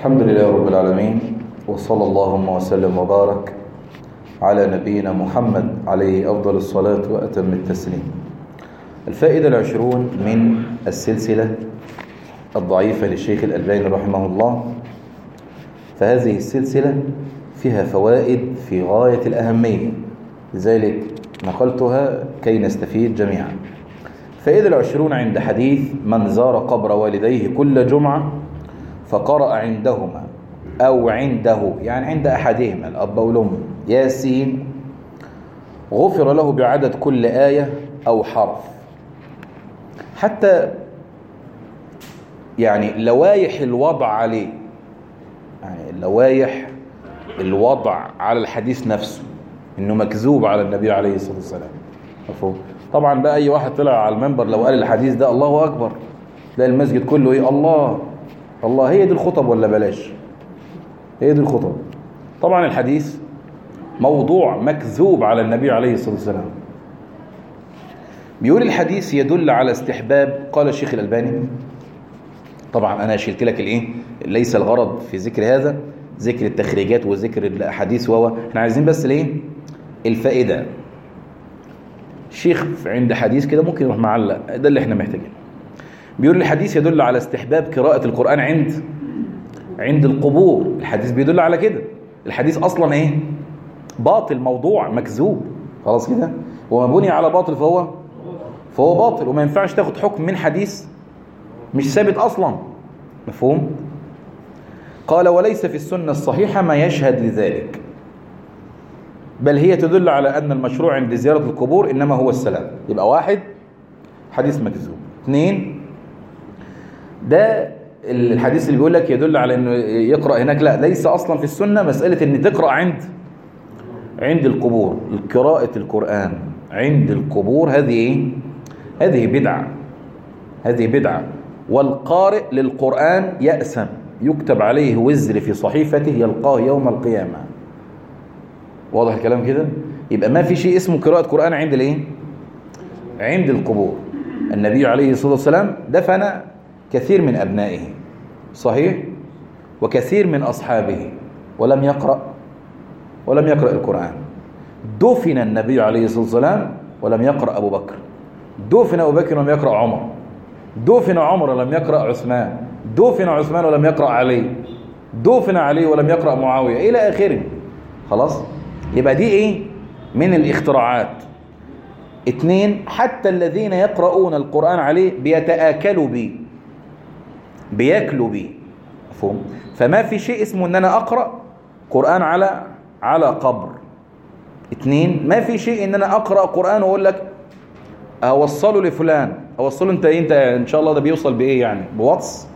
الحمد لله رب العالمين وصلى اللهم وسلم وبارك على نبينا محمد عليه أفضل الصلاة وأتم التسليم. الفائدة العشرون من السلسلة الضعيفة للشيخ الألباني رحمه الله. فهذه السلسلة فيها فوائد في غاية الأهمية لذلك نقلتها كي نستفيد جميعا. فائدة العشرون عند حديث من زار قبر والديه كل جمعة فقرأ عندهما أو عنده يعني عند أحدهما الأب والأم ياسين غفر له بعدد كل آية أو حرف. حتى يعني لوايح الوضع عليه يعني لوايح الوضع على الحديث نفسه إنه مكذوب على النبي عليه الصلاة والسلام. مفهوم؟ طبعا بقى أي واحد طلع على المنبر لو قال الحديث ده الله أكبر تلاقي المسجد كله إيه؟ الله. الله هي دي الخطب ولا بلاش؟ هي دي الخطب. طبعا الحديث موضوع مكذوب على النبي عليه الصلاة والسلام. بيقول الحديث يدل على استحباب قال الشيخ الألباني. طبعا أنا شلت لك الإيه؟ ليس الغرض في ذكر هذا ذكر التخريجات وذكر الأحاديث وهو إحنا عايزين بس ليه الفائدة. الشيخ عند حديث كده ممكن يروح معلق ده اللي إحنا محتاجينه. بيقول الحديث يدل على استحباب قراءة القرآن عند عند القبور. الحديث بيدل على كده. الحديث أصلا إيه؟ باطل موضوع مكذوب. خلاص كده؟ وما بني على باطل فهو فهو باطل. وما ينفعش تاخد حكم من حديث مش ثابت أصلا. مفهوم؟ قال وليس في السنة الصحيحة ما يشهد لذلك. بل هي تدل على أن المشروع عند زيارة القبور إنما هو السلام. يبقى واحد حديث مكذوب. اثنين ده الحديث اللي بيقول لك يدل على إنه يقرأ هناك. لا ليس أصلا في السنة مسألة إن تقرأ عند عند القبور قراءة القرآن عند القبور. هذه إيه؟ هذه بدعة هذه بدعة. والقارئ للقرآن يأسم يكتب عليه وزر في صحيفته يلقاه يوم القيامة. واضح الكلام كده؟ يبقى ما في شيء اسمه قراءة قرآن عند الإيه؟ عند القبور. النبي عليه الصلاة والسلام دفن كثير من أبنائه صحيح؟ وكثير من أصحابه ولم يقرأ ولم يقرأ القرآن. دفن النبي عليه الصلاة والسلام ولم يقرأ أبو بكر. دفن أبو بكر ولم يقرأ عمر. دفن عمر ولم يقرأ عثمان. دفن عثمان ولم يقرأ علي. دفن علي ولم يقرأ معاوية. إلى آخره. خلاص؟ يبقى دي إيه؟ من الاختراعات. اثنين حتى الذين يقرؤون القرآن عليه بيتآكلوا به بياكلوا به مفهوم؟ فما في شيء اسمه إن أنا أقرأ قرآن على على قبر. اثنين ما في شيء إن أنا أقرأ قرآن وأقول لك أوصله لفلان. أوصله أنت أنت إن شاء الله ده بيوصل بإيه يعني؟ بواتس؟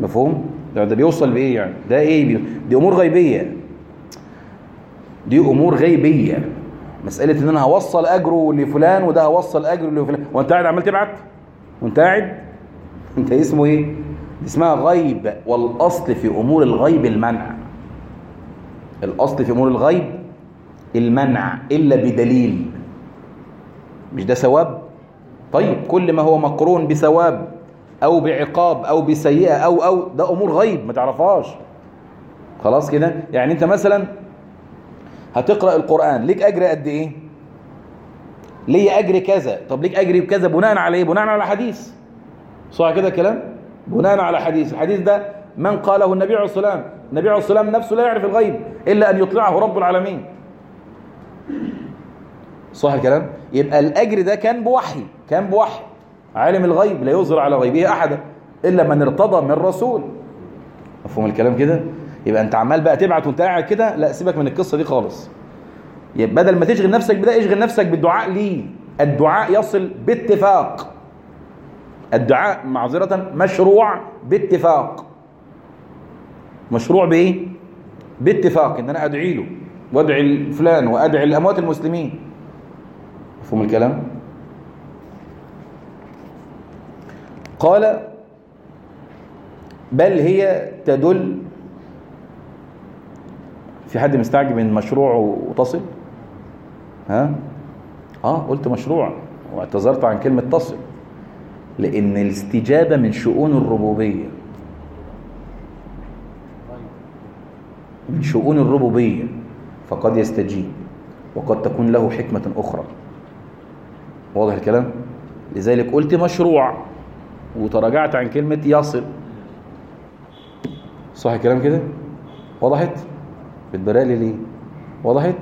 مفهوم؟ ده, ده بيوصل بإيه يعني؟ ده إيه. دي أمور غيبية. دي أمور غيبية. مسألة إن أنا هوصل أجره لفلان وده هوصل أجره لفلان. وأنت قاعد عمال تبعت؟ وأنت قاعد؟ انت اسمه إيه؟ اسمها غيب والأصل في أمور الغيب المنع. الأصل في أمور الغيب المنع إلا بدليل. مش ده ثواب؟ طيب كل ما هو مقرون بثواب أو بعقاب أو بسيئة أو أو ده أمور غيب ما تعرفهاش. خلاص كده؟ يعني انت مثلا هتقرأ القرآن ليك أجر قد إيه؟ ليه أجر كذا. طب ليك أجر بكذا بناء على إيه؟ بناء على حديث. صح كده الكلام؟ بناء على حديث. الحديث ده من قاله النبي عليه الصلاه والسلام النبي عليه الصلاه والسلام نفسه لا يعرف الغيب إلا أن يطلعه رب العالمين. صح الكلام؟ يبقى الأجر ده كان بوحي كان بوحي. عالم الغيب لا يظهر على غيبه أحدا إلا من ارتضى من رسول. مفهوم الكلام كده؟ يبقى أنت عمال بقى تبعت وأنت قاعد كده لا سيبك من القصة دي خالص. يبقى بدل ما تشغل نفسك بده اشغل نفسك بالدعاء ليه. الدعاء يصل باتفاق. الدعاء معذرة مشروع باتفاق. مشروع بإيه؟ باتفاق إن أنا أدعي له وأدعي فلان وأدعي لاموات المسلمين. مفهوم الكلام؟ قال بل هي تدل في حد مستعجب من مشروع وتصل ها؟ آه قلت مشروع واعتذرت عن كلمة تصل لأن الاستجابة من شؤون الربوبية. من شؤون الربوبية. فقد يستجيب. وقد تكون له حكمة أخرى. واضح الكلام؟ لذلك قلت مشروع. وتراجعت عن كلمة يصل. صح الكلام كده؟ وضحت؟ بتبرالي ليه؟ وضحت؟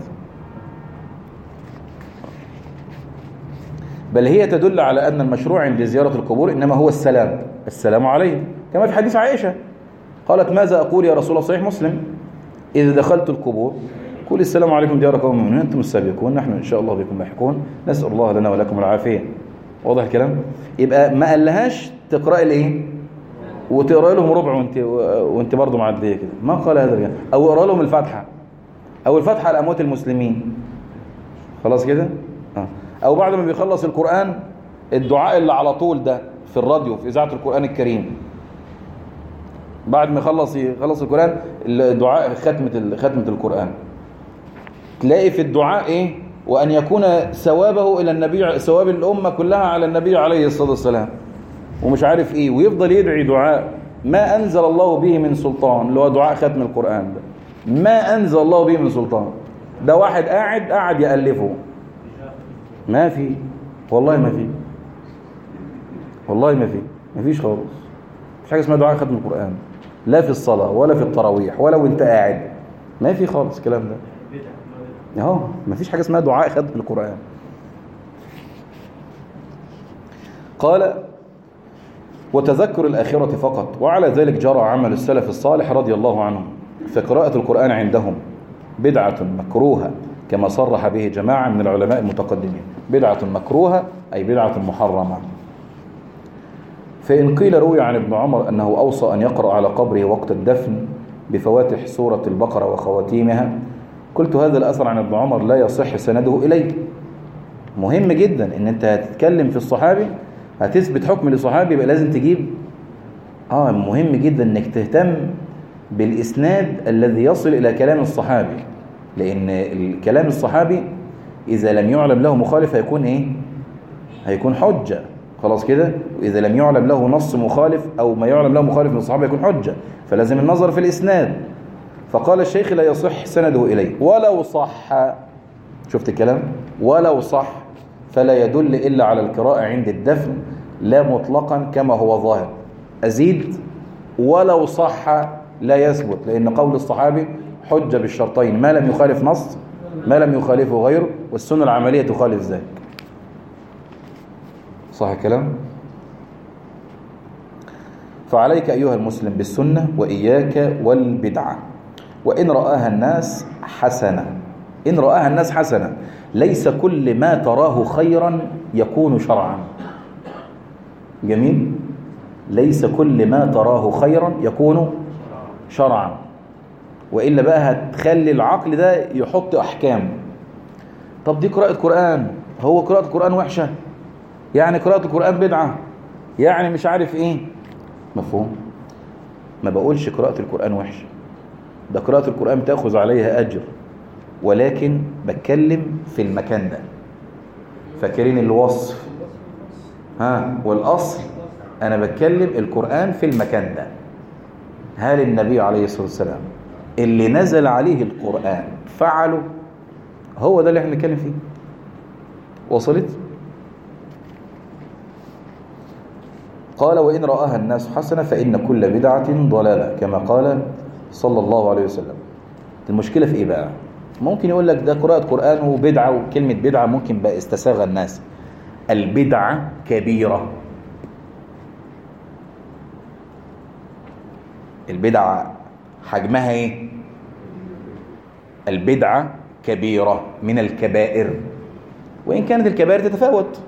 بل هي تدل على أن المشروع عند زيارة القبور إنما هو السلام. السلام عليهم. كما في حديث عائشة. قالت ماذا أقول يا رسول الله صحيح مسلم؟ إذا دخلت القبور قل السلام عليكم ديار قوم المؤمنين أنتم السابقون نحن إن شاء الله بكم لاحقون. نسأل الله لنا ولكم العافية. واضح الكلام؟ يبقى ما قالهاش تقرأ الايه وتقرأ لهم ربع وانت وانت برضه معديه كده. ما قال هذا يعني أو اقرأ لهم الفاتحة. أو الفاتحة على اموات المسلمين. خلاص كده؟ آه. أو بعد ما بيخلص القرآن الدعاء اللي على طول ده في الراديو في إذاعة القرآن الكريم. بعد ما يخلص يخلص القرآن الدعاء ختمة ختمة القرآن. تلاقي في الدعاء إيه؟ وأن يكون ثوابه إلى النبي ثواب الأمة كلها على النبي عليه الصلاة والسلام. ومش عارف إيه ويفضل يدعي دعاء. ما أنزل الله به من سلطان اللي هو دعاء ختم القرآن ده. ما أنزل الله به من سلطان. ده واحد قاعد قاعد يألفه. ما في. والله ما في. والله ما في. ما فيش خالص. مش حاجة اسمها دعاء ختم القرآن. لا في الصلاة ولا في التراويح ولا وانت قاعد. ما في خالص الكلام ده. أهو مفيش حاجة اسمها دعاء ختم القرآن. قال وتذكر الآخرة فقط وعلى ذلك جرى عمل السلف الصالح رضي الله عنهم فقراءة القرآن عندهم بدعة مكروهة كما صرح به جماعة من العلماء المتقدمين. بدعة مكروهة أي بدعة محرمة. فإن قيل روي عن ابن عمر أنه أوصى أن يقرأ على قبره وقت الدفن بفواتح سورة البقرة وخواتيمها قلت هذا الأثر عن ابن عمر لا يصح سنده إليه مهم جدا إن أنت هتتكلم في الصحابي هتثبت حكم لصحابي يبقى لازم تجيب. آه مهم جدا إنك تهتم بالإسناد الذي يصل إلى كلام الصحابي لأن الكلام الصحابي إذا لم يعلم له مخالف هيكون إيه؟ هيكون حجة. خلاص كده؟ وإذا لم يعلم له نص مخالف أو ما يعلم له مخالف من الصحابة يكون حجة. فلازم النظر في الإسناد. فقال الشيخ لا يصح سنده إليه. ولو صح. شفت الكلام؟ ولو صح فلا يدل إلا على القراءة عند الدفن لا مطلقا كما هو ظاهر. أزيد؟ ولو صح لا يثبت لأن قول الصحابي حجة بالشرطين. ما لم يخالف نص ما لم يخالفه غيره والسنة العملية تخالف ذلك. صح الكلام؟ فعليك أيها المسلم بالسنة وإياك والبدعة. وإن رآها الناس حسنة. إن رآها الناس حسنة. ليس كل ما تراه خيرا يكون شرعا. جميل؟ ليس كل ما تراه خيرا يكون شرعا. وإلا بقى هتخلي العقل ده يحط أحكام. طب دي قراءة قرآن. هو قراءة القرآن وحشة؟ يعني قراءة القرآن بدعة؟ يعني مش عارف إيه؟ مفهوم. ما بقولش قراءة القرآن وحشة. ده قراءة القرآن بتأخذ عليها أجر. ولكن بتكلم في المكان ده. فاكرين الوصف؟ ها؟ والأصل أنا بتكلم القرآن في المكان ده. هل النبي عليه الصلاة والسلام اللي نزل عليه القرآن فعله؟ هو ده اللي إحنا بنتكلم فيه. وصلت؟ قال وإن رآها الناس حسنة فإن كل بدعة ضلالة. كما قال صلى الله عليه وسلم. المشكلة في إيه بقى؟ ممكن يقول لك ده قراءة قرآن وبدعة وكلمة بدعة ممكن بقى استساغ الناس. البدعة كبيرة. البدعة حجمها إيه؟ البدعة كبيرة من الكبائر. وإن كانت الكبائر تتفاوت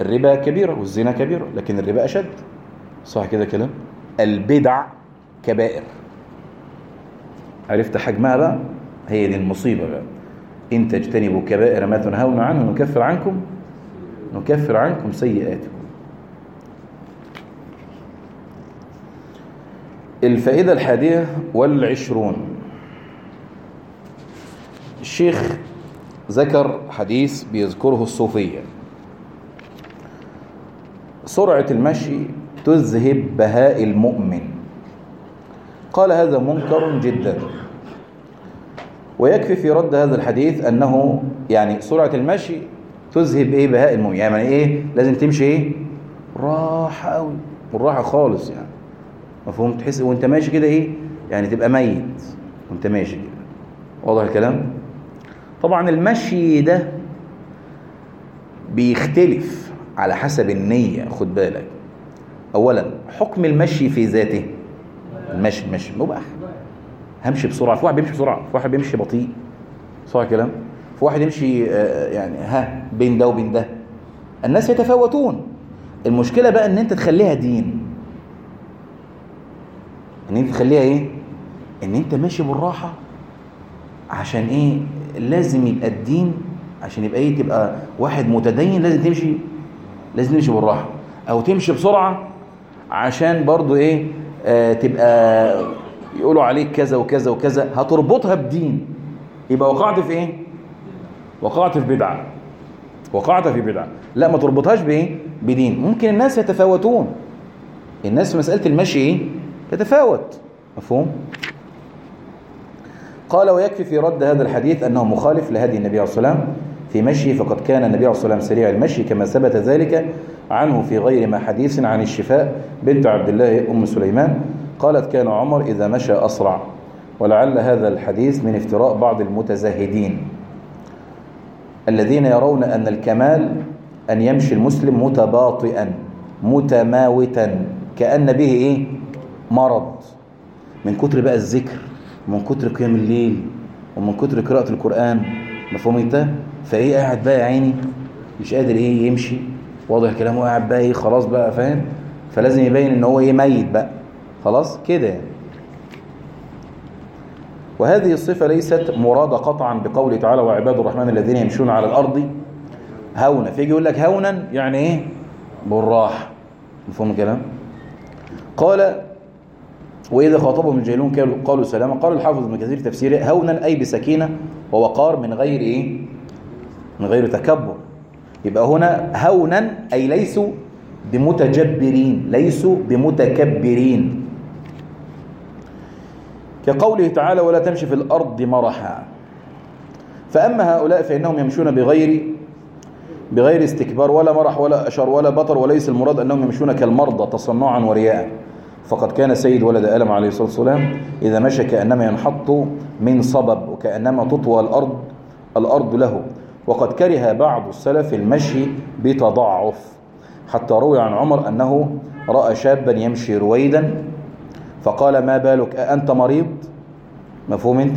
الربا كبيرة والزنا كبيرة لكن الربا أشد. صح كده كلام البدع كبائر. عرفت حجمها بقى؟ هي دي المصيبة بقى. إن تجتنبوا كبائر ما تنهون عنه نكفر عنكم نكفر عنكم سيئاتكم. الفائدة الحادية والعشرون. الشيخ ذكر حديث بيذكره الصوفية. سرعة المشي تذهب بهاء المؤمن. قال هذا منكر جدا. ويكفي في رد هذا الحديث أنه يعني سرعة المشي تذهب إيه بهاء المؤمن. يعني إيه؟ لازم تمشي إيه؟ راحة قوي والراحة خالص يعني. مفهوم؟ تحس وأنت ماشي كده إيه؟ يعني تبقى ميت. وأنت ماشي كده. واضح الكلام؟ طبعا المشي ده بيختلف على حسب النية خد بالك. أولا حكم المشي في ذاته. المشي المشي مباح. همشي بسرعة. في واحد بيمشي بسرعة في واحد بيمشي بطيء. صح الكلام؟ في واحد يمشي آه، يعني ها بين ده وبين ده. الناس يتفاوتون. المشكلة بقى إن أنت تخليها دين. إن أنت تخليها إيه؟ إن أنت ماشي بالراحة. عشان إيه؟ لازم يبقى الدين عشان يبقى إيه تبقى واحد متدين لازم تمشي لازم تمشي بالراحة أو تمشي بسرعة عشان برضو إيه آه تبقى يقولوا عليك كذا وكذا وكذا. هتربطها بدين. يبقى وقعت في إيه؟ وقعت في بدعة. وقعت في بدعة. لا ما تربطهاش بإيه؟ بدين. ممكن الناس يتفاوتون. الناس في مسألة المشي إيه؟ تتفاوت. مفهوم؟ قال ويكفي في رد هذا الحديث أنه مخالف لهدي النبي عليه الصلاة والسلام في مشيه فقد كان النبي عليه الصلاة والسلام سريع المشي كما ثبت ذلك عنه في غير ما حديث عن الشفاء بنت عبد الله أم سليمان. قالت كان عمر إذا مشى أسرع. ولعل هذا الحديث من افتراء بعض المتزاهدين الذين يرون أن الكمال أن يمشي المسلم متباطئا متماوتا كأن به إيه؟ مرض. من كتر بقى الذكر. ومن كتر قيام الليل ومن كتر قراءة القرآن مفهوم انت؟ فإيه قاعد بقى يا عيني؟ مش قادر إيه يمشي؟ واضح كلامه قاعد بقى إيه خلاص بقى فاهم؟ فلازم يبين إن هو إيه ميت بقى. خلاص؟ كده يعني. وهذه الصفة ليست مرادة قطعا بقوله تعالى وعباد الرحمن الذين يمشون على الأرض هونا. فيجي يقول لك هونا يعني إيه؟ بالراحة. مفهوم الكلام؟ قال وإذا خاطبهم الجاهلون قالوا سلاما قال الحافظ ابن كثير تفسيره هونا أي بسكينة ووقار من غير إيه؟ من غير تكبر. يبقى هنا هونا أي ليسوا بمتجبرين ليسوا بمتكبرين. كقوله تعالى ولا تمشي في الأرض مرحا. فأما هؤلاء فإنهم يمشون بغير بغير استكبار ولا مرح ولا أشر ولا بطر وليس المراد أنهم يمشون كالمرضى تصنعا ورياء. فقد كان سيد ولد آدم عليه الصلاة والسلام إذا مشى كأنما ينحط من صبب وكأنما تطوى الأرض الأرض له. وقد كره بعض السلف المشي بتضعف حتى روي عن عمر أنه رأى شابا يمشي رويدا فقال ما بالك؟ أنت مريض؟ مفهوم أنت؟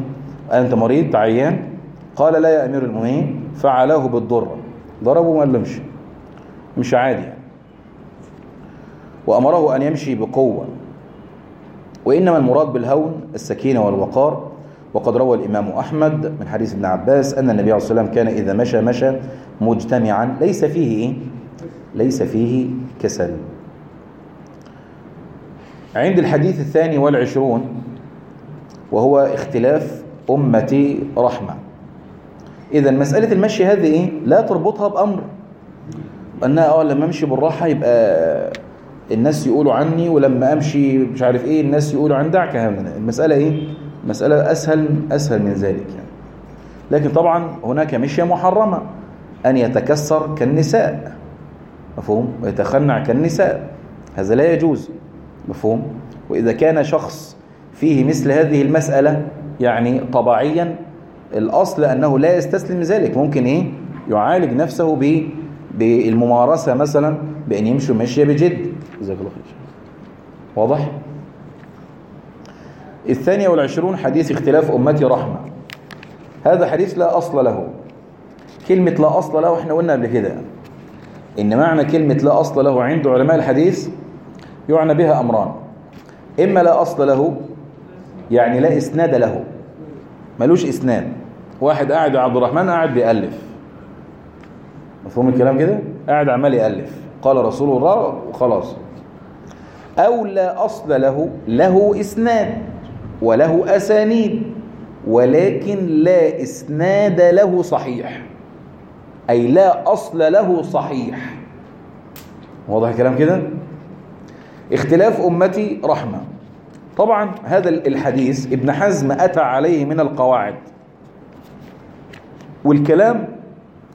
أنت مريض؟ عيان؟ قال لا يا أمير المؤمنين فعلاه بالضرة. ضربه قال له امشي مش عادي يعني. وأمره أن يمشي بقوة وإنما المراد بالهون السكينة والوقار وقد روى الإمام أحمد من حديث ابن عباس أن النبي عليه الصلاة والسلام كان إذا مشى مشى مجتمعا ليس فيه؟ ليس فيه كسل عند الحديث الثاني والعشرون وهو اختلاف أمتي رحمة إذا مسألة المشي هذه؟ لا تربطها بأمر أنها أه لما أمشي بالراحة يبقى الناس يقولوا عني ولما أمشي مش عارف إيه الناس يقولوا عن دعك هذا المسألة إيه؟ مسألة أسهل أسهل من ذلك يعني. لكن طبعا هناك مشية محرمة. أن يتكسر كالنساء. مفهوم؟ ويتخنع كالنساء. هذا لا يجوز. مفهوم؟ وإذا كان شخص فيه مثل هذه المسألة يعني طبيعيا الأصل أنه لا يستسلم ذلك ممكن إيه؟ يعالج نفسه ب بالممارسة مثلا بأن يمشي مشية بجد. جزاك الله خير. واضح؟ الثانية والعشرون حديث اختلاف أمتي رحمة. هذا حديث لا أصل له. كلمة لا أصل له إحنا قلنا قبل كده. إن معنى كلمة لا أصل له عند علماء الحديث يعنى بها أمران. إما لا أصل له يعني لا إسناد له. ملوش إسناد. واحد قاعد عبد الرحمن قاعد بيألف مفهوم الكلام كده؟ قاعد عمال يألف. قال رسول الله وخلاص أو لا أصل له له إسناد وله أسانيد ولكن لا إسناد له صحيح. أي لا أصل له صحيح. واضح الكلام كده؟ اختلاف أمتي رحمة. طبعا هذا الحديث ابن حزم أتى عليه من القواعد. والكلام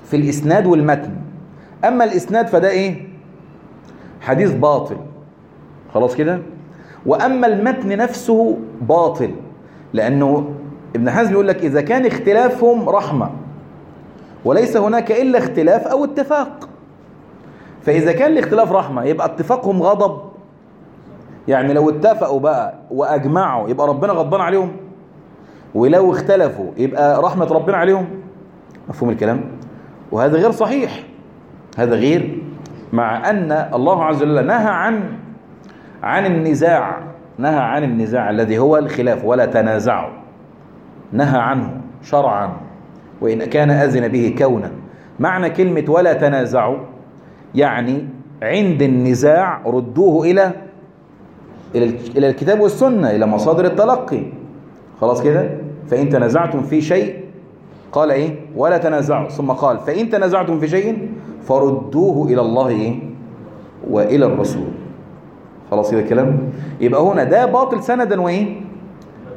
في الإسناد والمتن. أما الإسناد فده إيه؟ حديث باطل. خلاص كده؟ وأما المتن نفسه باطل. لأنه ابن حزم يقول لك إذا كان اختلافهم رحمة وليس هناك إلا اختلاف أو اتفاق. فإذا كان الاختلاف رحمة يبقى اتفاقهم غضب. يعني لو اتفقوا بقى وأجمعوا يبقى ربنا غضبان عليهم. ولو اختلفوا يبقى رحمة ربنا عليهم. مفهوم الكلام؟ وهذا غير صحيح. هذا غير مع أن الله عز وجل نهى عن عن النزاع نهى عن النزاع الذي هو الخلاف ولا تنازعوا. نهى عنه شرعا وإن كان أذن به كونا. معنى كلمة ولا تنازعوا يعني عند النزاع ردوه إلى إلى الكتاب والسنة إلى مصادر التلقي. خلاص كده؟ فإن تنازعتم في شيء قال إيه؟ ولا تنازعوا. ثم قال فإن تنازعتم في شيء فردوه إلى الله إيه وإلى الرسول. خلاص كده الكلام؟ يبقى هنا ده باطل سندا وإيه؟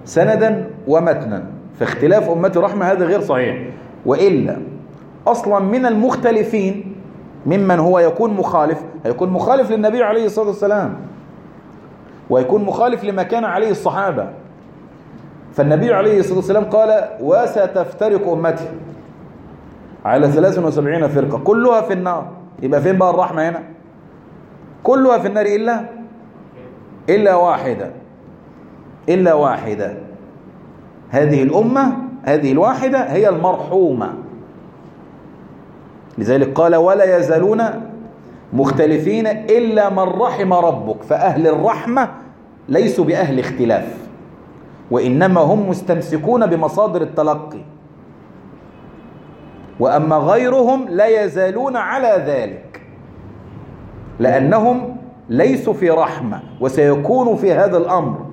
سندا ومتنا. فاختلاف أمتي رحمة هذا غير صحيح. وإلا أصلا من المختلفين ممن هو يكون مخالف هيكون مخالف للنبي عليه الصلاة والسلام ويكون مخالف لما كان عليه الصحابة. فالنبي عليه الصلاة والسلام قال وستفترق أمتي. على 73 فرقة. كلها في النار. يبقى فين بقى الرحمة هنا؟ كلها في النار إلا؟ إلا واحدة. إلا واحدة. هذه الأمة هذه الواحدة هي المرحومة. لذلك قال ولا يزالون مختلفين إلا من رحم ربك. فأهل الرحمة ليسوا بأهل اختلاف. وإنما هم مستمسكون بمصادر التلقي. وأما غيرهم لا يزالون على ذلك لأنهم ليسوا في رحمة وسيكونوا في هذا الأمر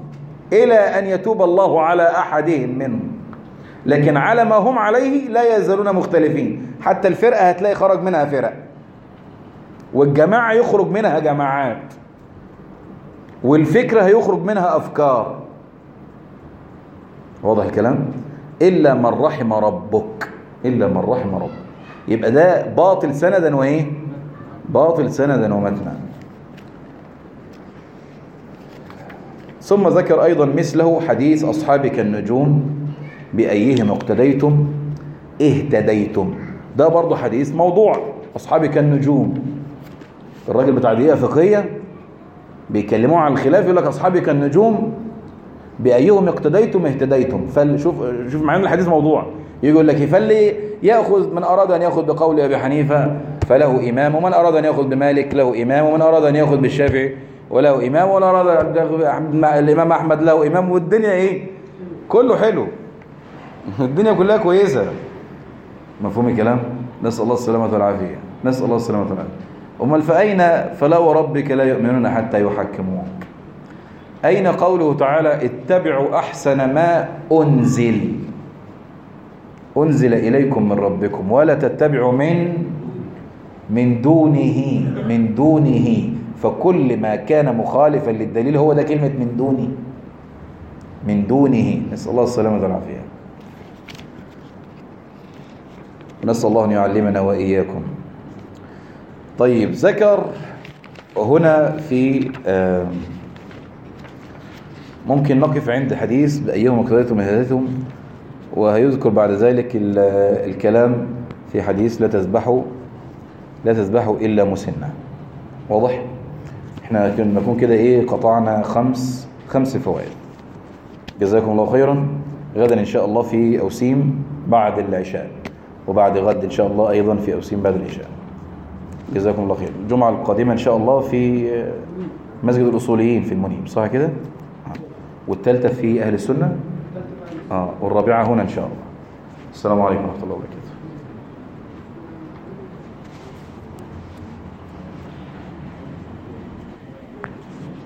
إلى أن يتوب الله على أحدهم منهم. لكن على ما هم عليه لا يزالون مختلفين. حتى الفرقة هتلاقي خرج منها فرق. والجماعة يخرج منها جماعات. والفكرة هيخرج منها أفكار. واضح الكلام؟ إلا من رحم ربك إلا من رحم ربك. يبقى ده باطل سندا وإيه؟ باطل سندا ومتنا. ثم ذكر أيضا مثله حديث أصحابك النجوم بأيهم اقتديتم؟ اهتديتم. ده برضه حديث موضوع. أصحابك النجوم. الراجل بتاع دقيقة فقهية بيكلموه عن الخلاف يقول لك أصحابك النجوم بأيهم اقتديتم اهتديتم. فشوف شوف معنى الحديث موضوع. يقول لك فاللي يأخذ من أراد أن يأخذ بقول أبي حنيفة فله إمام ومن أراد أن يأخذ بمالك له إمام ومن أراد أن يأخذ بالشافعي وله إمام ومن أراد الإمام أحمد له إمام. والدنيا إيه؟ كله حلو. الدنيا كلها كويسة. مفهوم الكلام؟ نسأل الله السلامة والعافية. نسأل الله السلامة والعافية. أمال فأين؟ فلا وربك لا يؤمنون حتى يحكموك. أين قوله تعالى اتبعوا أحسن ما أنزل؟ أنزل إليكم من ربكم. ولا تتبعوا من؟ من دونه من دونه. فكل ما كان مخالفا للدليل هو ده كلمة من دونه. من دونه. نسأل الله السلامة والعافية. نسأل الله أن يعلمنا وإياكم. طيب ذكر هنا في ممكن نقف عند حديث بأيهم اقتديتم هديتم وهيذكر بعد ذلك الكلام في حديث لا تذبحوا لا تذبحوا إلا مسنة. واضح؟ إحنا نكون كده إيه قطعنا خمس خمس فوائد. جزاكم الله خيرا. غدا إن شاء الله في أوسيم بعد العشاء وبعد غد إن شاء الله أيضا في أوسيم بعد العشاء. جزاكم الله خير. الجمعة القادمة إن شاء الله في مسجد الأصوليين في المنيب صح كده؟ والثالثة في أهل السنة؟ آه والرابعة هنا إن شاء الله. السلام عليكم ورحمة الله وبركاته.